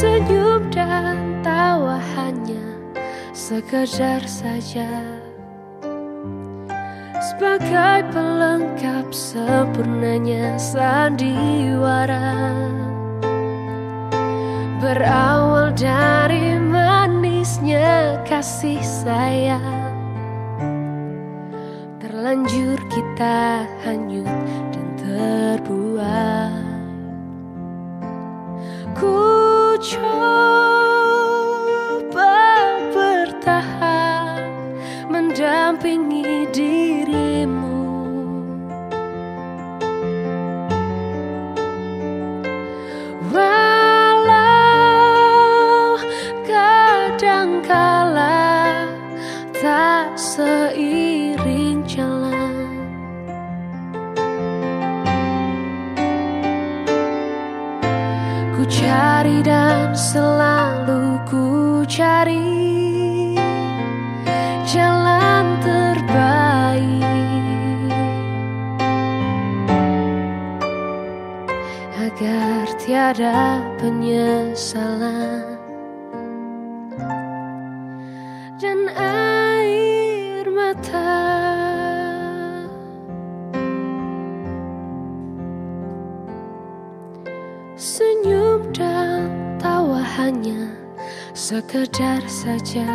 Senyum dan tawa hanya sekedar saja. Sebagai pelengkap sempurnanya sandiwara Berawal dari manisnya kasih sayang Terlanjur kita hanyut mendampingi dirimu. Walau kadangkala tak seiring jalan. Ku cari dan selalu ku cari jalan terbaik agar tiada penyesalan dan air mata. Senyum dan tawa hanya sekedar saja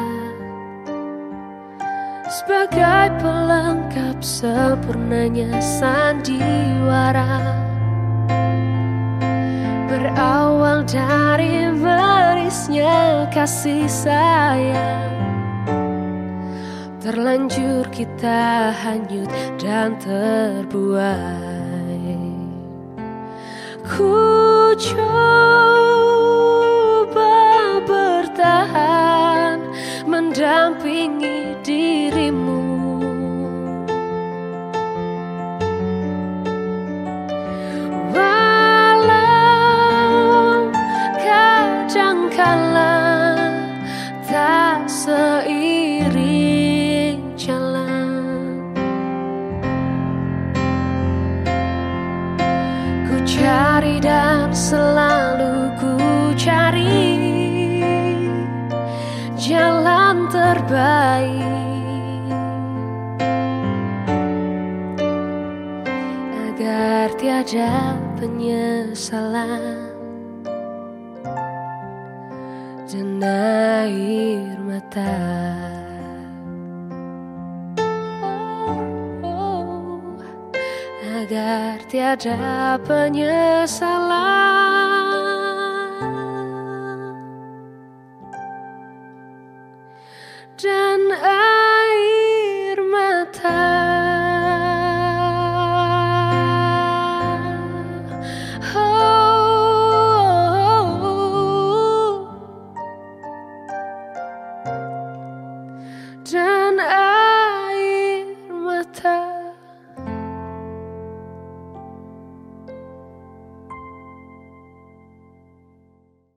Sebagai pelengkap sempurnanya sandiwara. Berawal dari manisnya kasih sayang Terlanjur kita hanyut dan terbuai. Ku coba cari dan selalu ku cari jalan terbaik agar tiada penyesalan dan air mata. Agar tiada penyesalan